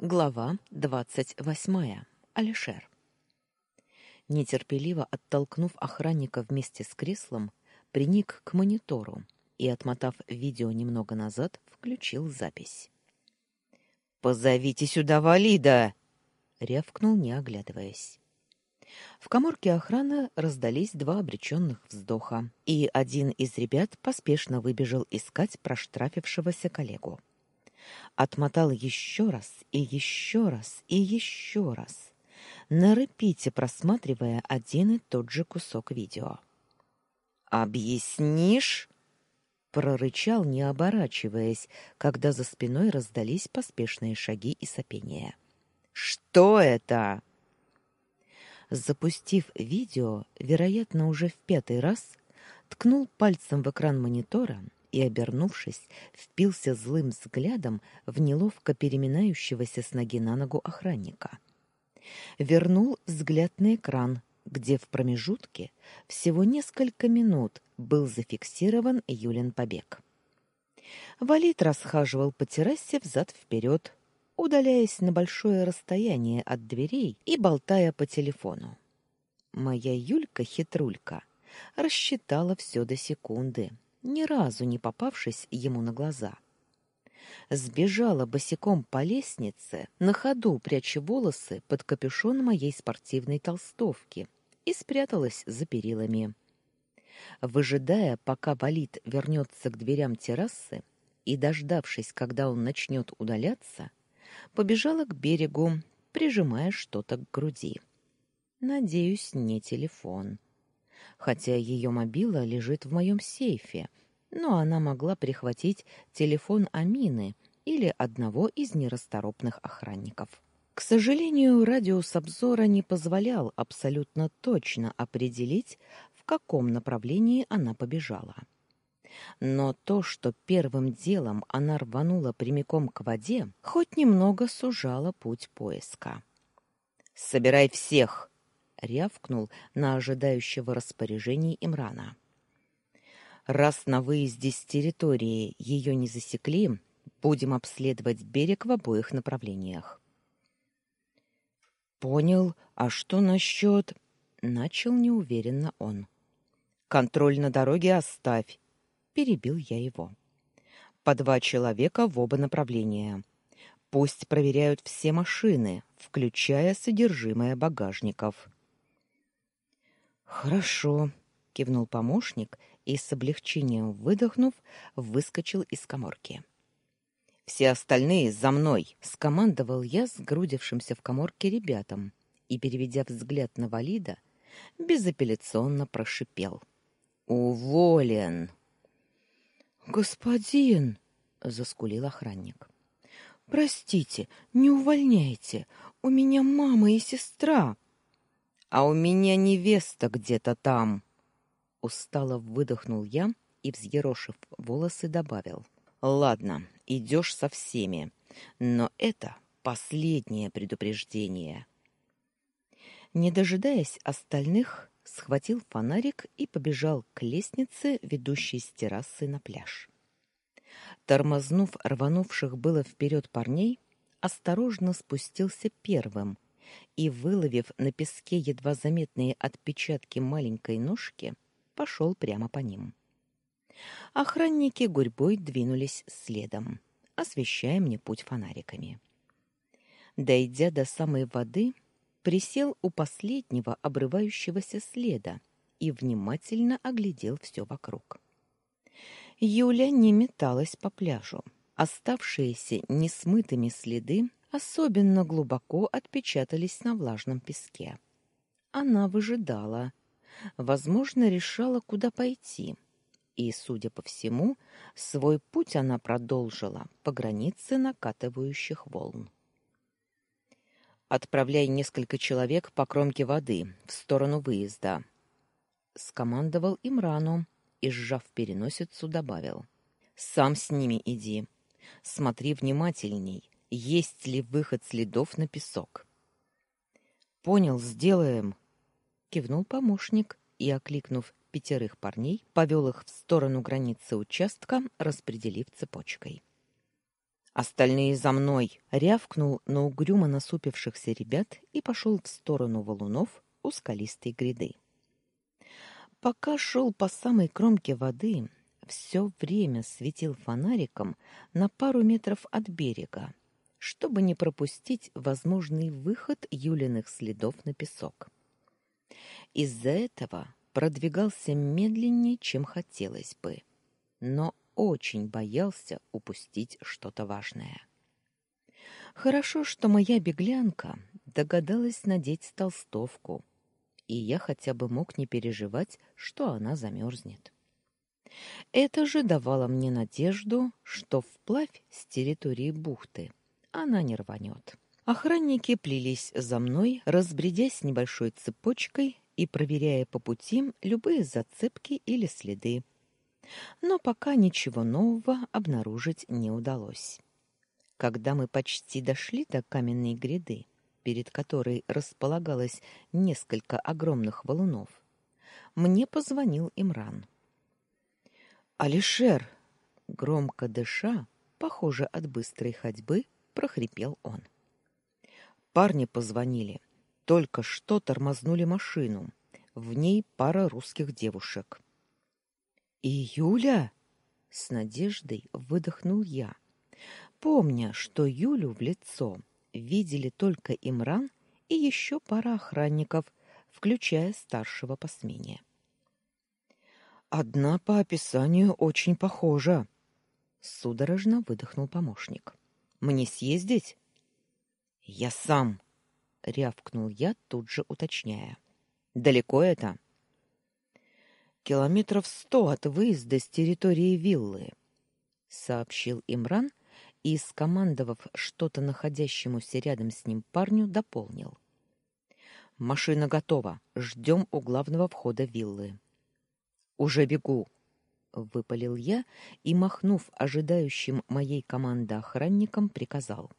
Глава двадцать восьмая. Алишер. Нетерпеливо оттолкнув охранника вместе с креслом, приник к монитору и, отмотав видео немного назад, включил запись. «Позовите сюда Валида!» — рявкнул, не оглядываясь. В каморке охраны раздались два обреченных вздоха, и один из ребят поспешно выбежал искать проштрафившегося коллегу отмотал еще раз и еще раз и еще раз, на репите просматривая один и тот же кусок видео. «Объяснишь?» прорычал, не оборачиваясь, когда за спиной раздались поспешные шаги и сопения. «Что это?» Запустив видео, вероятно, уже в пятый раз, ткнул пальцем в экран монитора и, обернувшись, впился злым взглядом в неловко переминающегося с ноги на ногу охранника. Вернул взгляд на экран, где в промежутке всего несколько минут был зафиксирован Юлин побег. Валит расхаживал по террасе взад-вперед, удаляясь на большое расстояние от дверей и болтая по телефону. Моя Юлька-хитрулька рассчитала все до секунды — ни разу не попавшись ему на глаза. Сбежала босиком по лестнице, на ходу пряча волосы под капюшон моей спортивной толстовки и спряталась за перилами. Выжидая, пока Валит вернется к дверям террасы, и, дождавшись, когда он начнет удаляться, побежала к берегу, прижимая что-то к груди. Надеюсь, не телефон хотя ее мобила лежит в моем сейфе, но она могла прихватить телефон Амины или одного из нерасторопных охранников. К сожалению, радиус обзора не позволял абсолютно точно определить, в каком направлении она побежала. Но то, что первым делом она рванула прямиком к воде, хоть немного сужало путь поиска. «Собирай всех!» Рявкнул на ожидающего распоряжений Имрана. Раз на выезде с территории ее не засекли, будем обследовать берег в обоих направлениях. Понял, а что насчет... начал неуверенно он. Контроль на дороге оставь, перебил я его. По два человека в оба направления. Пусть проверяют все машины, включая содержимое багажников. Хорошо, кивнул помощник и с облегчением выдохнув, выскочил из каморки. Все остальные за мной, скомандовал я сгрудившимся в каморке ребятам и, переведя взгляд на Валида, безапелляционно прошипел: "Уволен!" "Господин!" заскулил охранник. "Простите, не увольняйте. У меня мама и сестра" а у меня невеста где-то там. Устало выдохнул я и, взъерошив волосы, добавил. Ладно, идешь со всеми, но это последнее предупреждение. Не дожидаясь остальных, схватил фонарик и побежал к лестнице, ведущей с террасы на пляж. Тормознув рванувших было вперед парней, осторожно спустился первым — и, выловив на песке едва заметные отпечатки маленькой ножки, пошел прямо по ним. Охранники гурьбой двинулись следом, освещая мне путь фонариками. Дойдя до самой воды, присел у последнего обрывающегося следа и внимательно оглядел все вокруг. Юля не металась по пляжу. Оставшиеся несмытыми следы особенно глубоко отпечатались на влажном песке. Она выжидала, возможно, решала, куда пойти. И, судя по всему, свой путь она продолжила по границе накатывающих волн. Отправляй несколько человек по кромке воды в сторону выезда, скомандовал Имрану и сжав переносицу добавил: Сам с ними иди. Смотри внимательней есть ли выход следов на песок. Понял, сделаем, кивнул помощник и окликнув пятерых парней, повел их в сторону границы участка, распределив цепочкой. Остальные за мной, рявкнул на угрюмо насупившихся ребят и пошел в сторону валунов у скалистой гряды. Пока шел по самой кромке воды, все время светил фонариком на пару метров от берега, чтобы не пропустить возможный выход Юлиных следов на песок. Из-за этого продвигался медленнее, чем хотелось бы, но очень боялся упустить что-то важное. Хорошо, что моя беглянка догадалась надеть толстовку, и я хотя бы мог не переживать, что она замерзнет. Это же давало мне надежду, что вплавь с территории бухты она не рванет. Охранники плелись за мной, разбредясь небольшой цепочкой и проверяя по пути любые зацепки или следы. Но пока ничего нового обнаружить не удалось. Когда мы почти дошли до каменной гряды, перед которой располагалось несколько огромных валунов, мне позвонил Имран. «Алишер!» Громко дыша, похоже, от быстрой ходьбы, прохрипел он. Парни позвонили. Только что тормознули машину. В ней пара русских девушек. «И Юля?» — с надеждой выдохнул я, помня, что Юлю в лицо видели только Имран и еще пара охранников, включая старшего по смене. Одна по описанию очень похожа, судорожно выдохнул помощник. Мне съездить? Я сам, рявкнул я, тут же уточняя. Далеко это? Километров сто от выезда с территории виллы, сообщил Имран и, скомандовав что-то находящемуся рядом с ним парню, дополнил. Машина готова. Ждем у главного входа виллы. Уже бегу, выпалил я и, махнув ожидающим моей команды охранникам, приказал: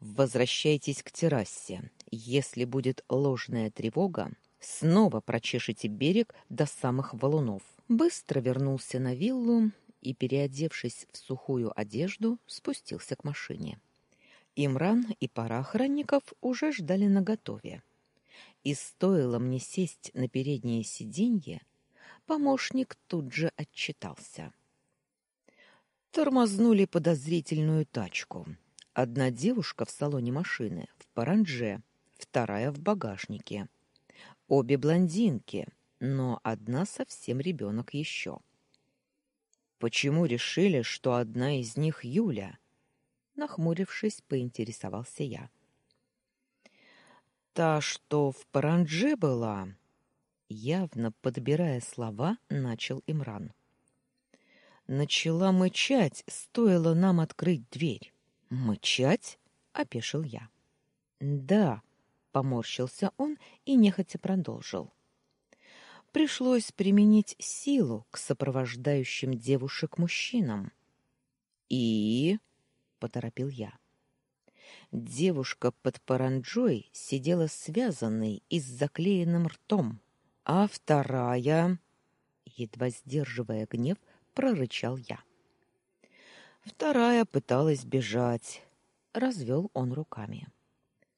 Возвращайтесь к террасе. Если будет ложная тревога, снова прочешите берег до самых валунов. Быстро вернулся на виллу и, переодевшись в сухую одежду, спустился к машине. Имран и пара охранников уже ждали наготове. И стоило мне сесть на переднее сиденье, помощник тут же отчитался. Тормознули подозрительную тачку. Одна девушка в салоне машины, в паранже, вторая в багажнике. Обе блондинки, но одна совсем ребенок еще. Почему решили, что одна из них Юля? Нахмурившись, поинтересовался я. Та, что в Паранже была, явно подбирая слова, начал Имран. Начала мычать, стоило нам открыть дверь. Мычать? опешил я. Да, поморщился он и нехотя продолжил пришлось применить силу к сопровождающим девушек мужчинам. И поторопил я. Девушка под паранджой сидела связанной и с заклеенным ртом, а вторая, едва сдерживая гнев, прорычал я. Вторая пыталась бежать, развел он руками.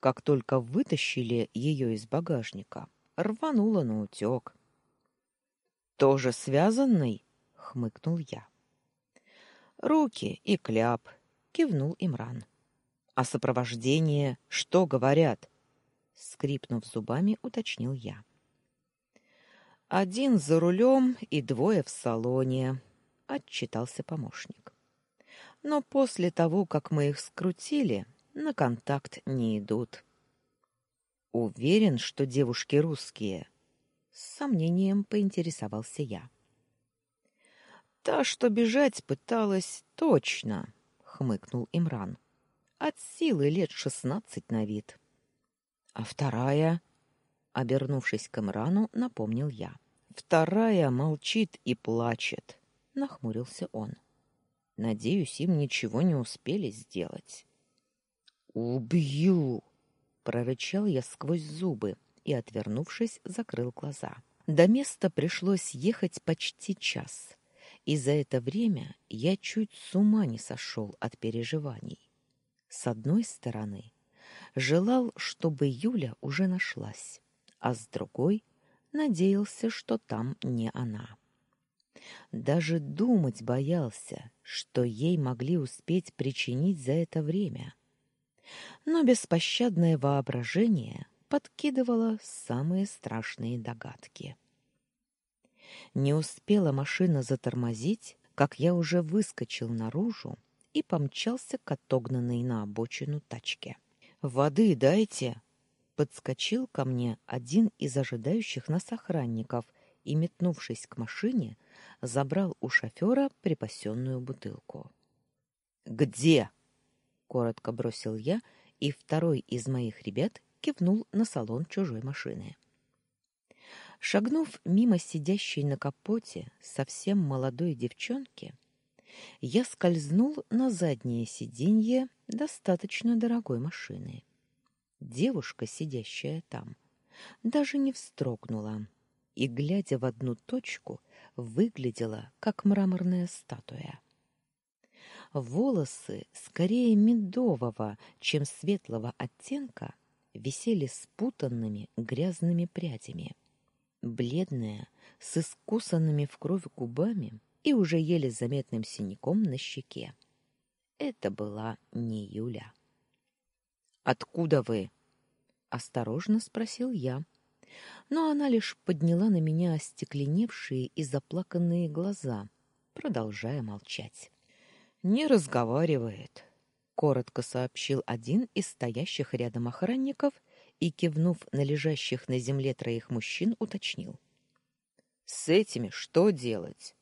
Как только вытащили ее из багажника, рванула на утек тоже связанный? хмыкнул я. Руки и кляп, кивнул Имран. А сопровождение что говорят? скрипнув зубами, уточнил я. Один за рулем и двое в салоне, отчитался помощник. Но после того, как мы их скрутили, на контакт не идут. Уверен, что девушки русские, с сомнением поинтересовался я. Та, что бежать пыталась, точно, хмыкнул Имран. От силы лет шестнадцать на вид. А вторая, обернувшись к Имрану, напомнил я. Вторая молчит и плачет, нахмурился он. Надеюсь, им ничего не успели сделать. Убью, прорычал я сквозь зубы, и, отвернувшись, закрыл глаза. До места пришлось ехать почти час, И за это время я чуть с ума не сошел от переживаний. С одной стороны, желал, чтобы Юля уже нашлась, а с другой надеялся, что там не она. Даже думать боялся, что ей могли успеть причинить за это время. Но беспощадное воображение подкидывало самые страшные догадки. Не успела машина затормозить, как я уже выскочил наружу и помчался к отогнанной на обочину тачке. «Воды дайте!» Подскочил ко мне один из ожидающих нас охранников и, метнувшись к машине, забрал у шофера припасенную бутылку. «Где?» — коротко бросил я, и второй из моих ребят кивнул на салон чужой машины. Шагнув мимо сидящей на капоте совсем молодой девчонки, я скользнул на заднее сиденье достаточно дорогой машины. Девушка, сидящая там, даже не вздрогнула и, глядя в одну точку, выглядела, как мраморная статуя. Волосы, скорее медового, чем светлого оттенка, висели спутанными грязными прядями бледная, с искусанными в кровь губами и уже еле заметным синяком на щеке. Это была не Юля. «Откуда вы?» — осторожно спросил я. Но она лишь подняла на меня остекленевшие и заплаканные глаза, продолжая молчать. «Не разговаривает», — коротко сообщил один из стоящих рядом охранников — и, кивнув на лежащих на земле троих мужчин, уточнил. «С этими что делать?»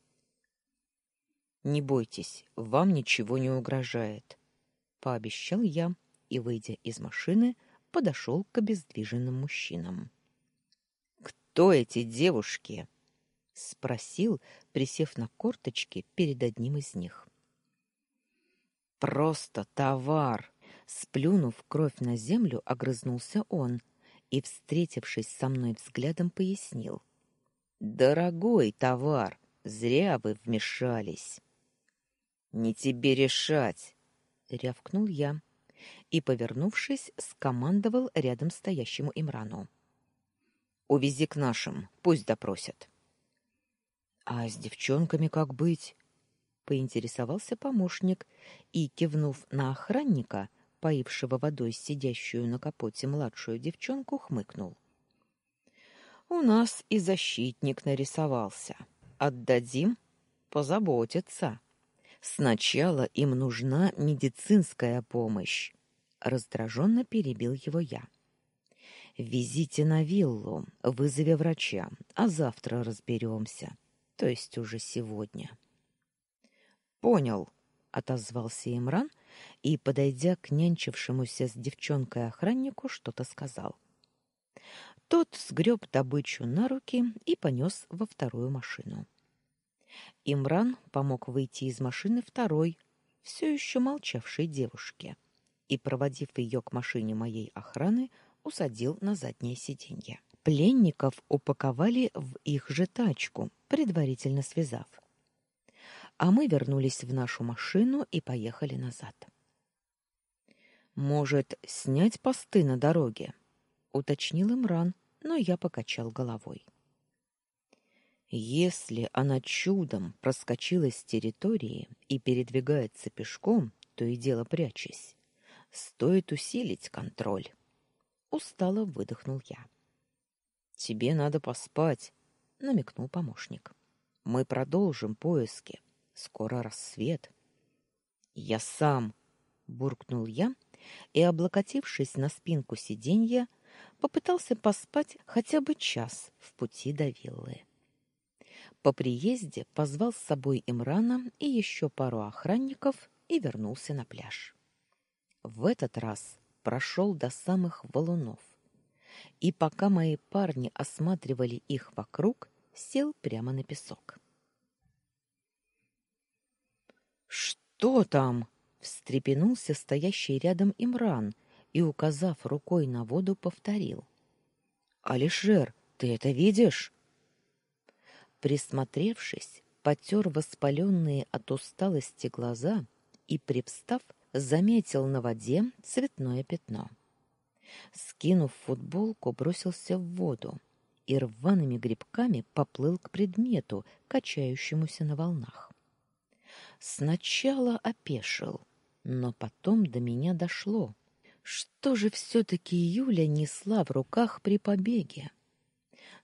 «Не бойтесь, вам ничего не угрожает», — пообещал я и, выйдя из машины, подошел к обездвиженным мужчинам. «Кто эти девушки?» — спросил, присев на корточки перед одним из них. «Просто товар!» Сплюнув кровь на землю, огрызнулся он и, встретившись со мной взглядом, пояснил. «Дорогой товар, зря вы вмешались». «Не тебе решать!» — рявкнул я и, повернувшись, скомандовал рядом стоящему Имрану. «Увези к нашим, пусть допросят». «А с девчонками как быть?» — поинтересовался помощник и, кивнув на охранника, — поившего водой сидящую на капоте младшую девчонку, хмыкнул. «У нас и защитник нарисовался. Отдадим? Позаботиться. Сначала им нужна медицинская помощь». Раздраженно перебил его я. «Везите на виллу, вызови врача, а завтра разберемся. То есть уже сегодня». «Понял», — отозвался Имран, — и, подойдя к нянчившемуся с девчонкой охраннику, что-то сказал. Тот сгреб добычу на руки и понес во вторую машину. Имран помог выйти из машины второй, все еще молчавшей девушке, и, проводив ее к машине моей охраны, усадил на заднее сиденье. Пленников упаковали в их же тачку, предварительно связав а мы вернулись в нашу машину и поехали назад. Может, снять посты на дороге, уточнил Имран, но я покачал головой. Если она чудом проскочила с территории и передвигается пешком, то и дело прячась, стоит усилить контроль. Устало выдохнул я. Тебе надо поспать, намекнул помощник. Мы продолжим поиски. Скоро рассвет. Я сам, буркнул я и, облокотившись на спинку сиденья, попытался поспать хотя бы час в пути до виллы. По приезде позвал с собой Имрана и еще пару охранников и вернулся на пляж. В этот раз прошел до самых валунов. И пока мои парни осматривали их вокруг, сел прямо на песок. Что там? встрепенулся стоящий рядом Имран и, указав рукой на воду, повторил: Алишер, ты это видишь? Присмотревшись, потер воспаленные от усталости глаза и, привстав, заметил на воде цветное пятно. Скинув футболку, бросился в воду и рваными грибками поплыл к предмету, качающемуся на волнах. Сначала опешил, но потом до меня дошло. Что же все-таки Юля несла в руках при побеге?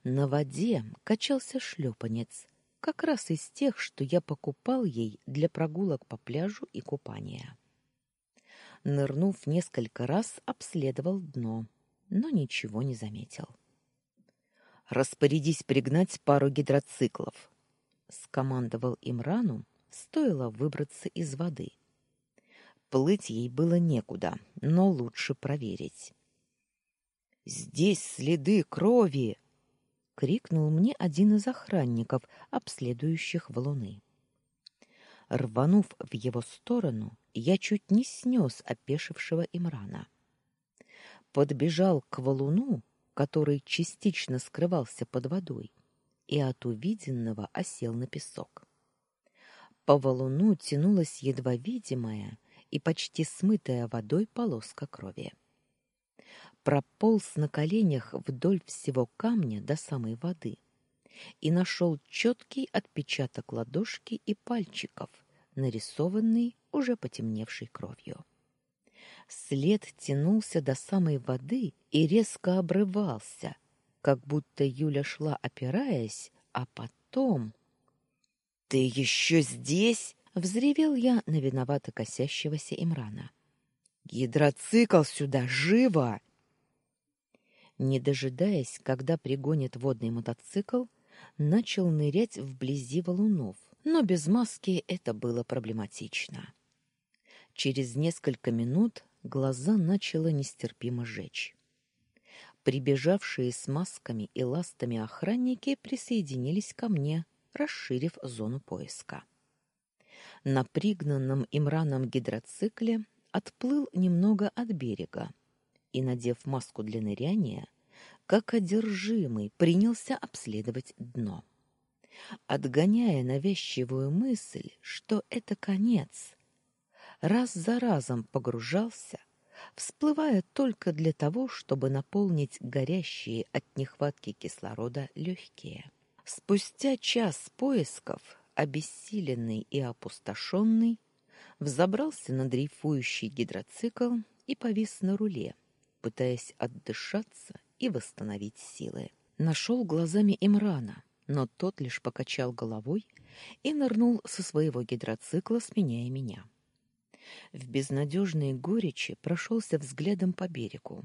На воде качался шлепанец, как раз из тех, что я покупал ей для прогулок по пляжу и купания. Нырнув несколько раз, обследовал дно, но ничего не заметил. «Распорядись пригнать пару гидроциклов», — скомандовал Имрану, стоило выбраться из воды. Плыть ей было некуда, но лучше проверить. «Здесь следы крови!» — крикнул мне один из охранников, обследующих валуны. Рванув в его сторону, я чуть не снес опешившего Имрана. Подбежал к валуну, который частично скрывался под водой, и от увиденного осел на песок. По валуну тянулась едва видимая и почти смытая водой полоска крови. Прополз на коленях вдоль всего камня до самой воды — и нашел четкий отпечаток ладошки и пальчиков, нарисованный уже потемневшей кровью. След тянулся до самой воды и резко обрывался, как будто Юля шла опираясь, а потом... «Ты еще здесь?» — взревел я на виновато косящегося Имрана. «Гидроцикл сюда! Живо!» Не дожидаясь, когда пригонит водный мотоцикл, начал нырять вблизи валунов, но без маски это было проблематично. Через несколько минут глаза начало нестерпимо жечь. Прибежавшие с масками и ластами охранники присоединились ко мне, расширив зону поиска. На пригнанном Имраном гидроцикле отплыл немного от берега и, надев маску для ныряния, как одержимый принялся обследовать дно, отгоняя навязчивую мысль, что это конец. Раз за разом погружался, всплывая только для того, чтобы наполнить горящие от нехватки кислорода легкие. Спустя час поисков, обессиленный и опустошенный, взобрался на дрейфующий гидроцикл и повис на руле, пытаясь отдышаться и восстановить силы. Нашел глазами Имрана, но тот лишь покачал головой и нырнул со своего гидроцикла, сменяя меня. В безнадежной горечи прошелся взглядом по берегу,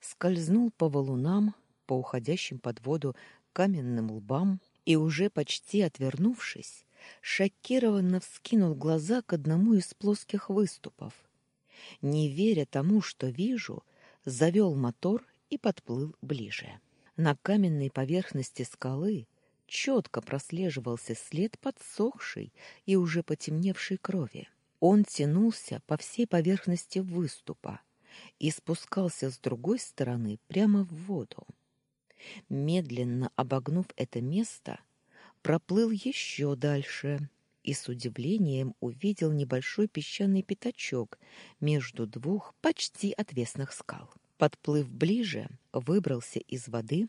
скользнул по валунам, по уходящим под воду каменным лбам и уже почти отвернувшись, шокированно вскинул глаза к одному из плоских выступов. Не веря тому, что вижу, завел мотор и подплыл ближе. На каменной поверхности скалы четко прослеживался след подсохшей и уже потемневшей крови. Он тянулся по всей поверхности выступа и спускался с другой стороны прямо в воду. Медленно обогнув это место, проплыл еще дальше и с удивлением увидел небольшой песчаный пятачок между двух почти отвесных скал. Подплыв ближе, выбрался из воды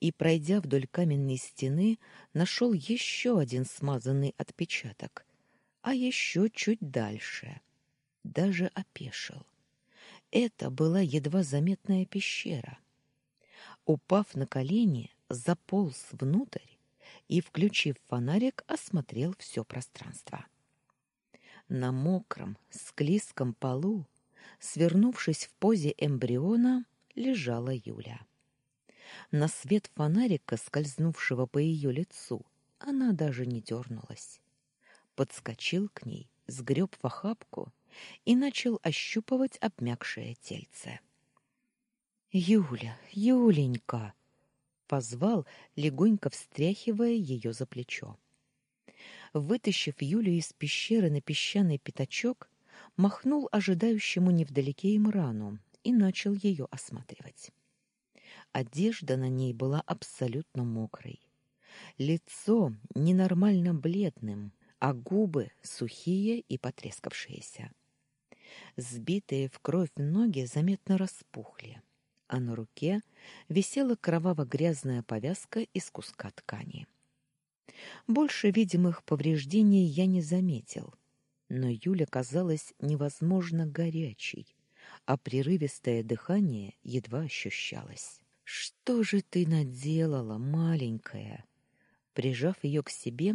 и, пройдя вдоль каменной стены, нашел еще один смазанный отпечаток, а еще чуть дальше. Даже опешил. Это была едва заметная пещера. Упав на колени, заполз внутрь и, включив фонарик, осмотрел все пространство. На мокром, склизком полу Свернувшись в позе эмбриона, лежала Юля. На свет фонарика, скользнувшего по ее лицу, она даже не дернулась. Подскочил к ней, сгреб в охапку и начал ощупывать обмякшее тельце. «Юля, Юленька!» — позвал, легонько встряхивая ее за плечо. Вытащив Юлю из пещеры на песчаный пятачок, махнул ожидающему невдалеке Имрану и начал ее осматривать. Одежда на ней была абсолютно мокрой. лицо ненормально бледным, а губы сухие и потрескавшиеся. Сбитые в кровь ноги заметно распухли, а на руке висела кроваво-грязная повязка из куска ткани. Больше видимых повреждений я не заметил, но Юля казалась невозможно горячей, а прерывистое дыхание едва ощущалось. «Что же ты наделала, маленькая?» Прижав ее к себе,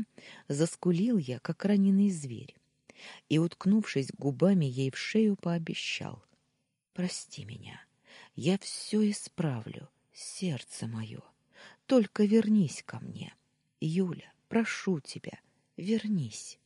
заскулил я, как раненый зверь, и, уткнувшись губами ей в шею, пообещал. «Прости меня, я все исправлю, сердце мое, только вернись ко мне. Юля, прошу тебя, вернись».